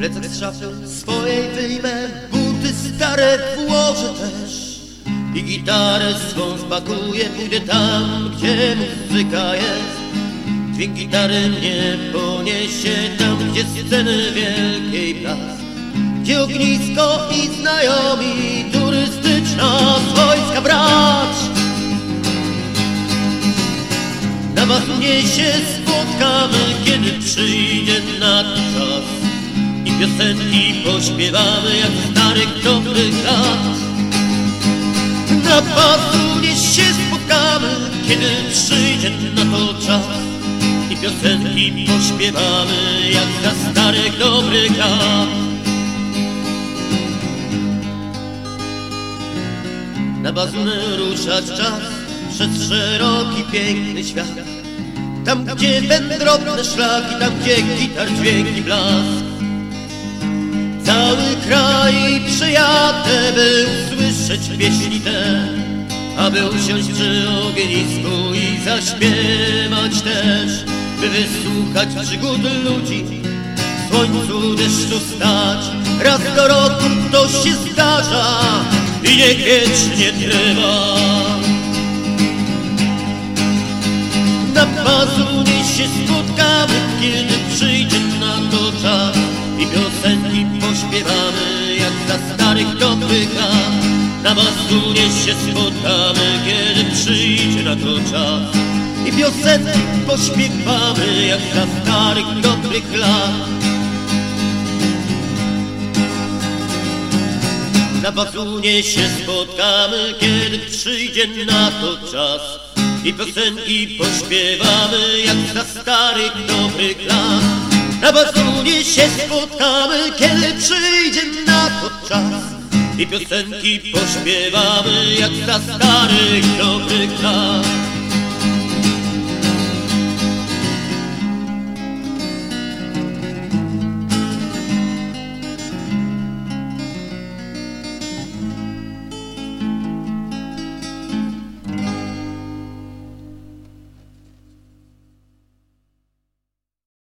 Plecak z szafy swojej wyjmę, buty stare włożę też i gitarę swą spakuję, pójdę tam, gdzie muzyka jest. Dźwięk gitary mnie poniesie tam, gdzie sceny wielkiej blask, gdzie ognisko i znajomi, turystyczna swojska brać. Na Mazunie się spotkamy, kiedy przyjdzie na czas piosenki pośpiewamy jak starych dobrych lat Na Mazunie się spotkamy, kiedy przyjdzie na to czas. I piosenki pośpiewamy jak za starych dobrych lat Na bazunę ruszać czas przez szeroki, piękny świat. Tam, gdzie wędrowne szlaki, tam, gdzie gitar dźwięki blask Cały kraj przejadę, by usłyszeć pieśni te Aby usiąść przy ognisku i zaśpiewać też By wysłuchać przygód ludzi, w słońcu deszczu stać Raz do roku to się zdarza i niech wiecznie trwa. Na bazunie się spotkamy, kiedy przyjdzie na to czas piosenki pośpiewamy, jak za starych dobrych lat Na bazunie się spotkamy, kiedy przyjdzie na to czas. I piosenki pośpiewamy, jak za starych dobrych lat Na bazunie się spotkamy, kiedy przyjdzie na to czas. I piosenki pośpiewamy, jak za starych dobrych lat Na się spotkamy, kiedy przyjdzie na to czas. I piosenki pośpiewamy, jak za starych dobrych lat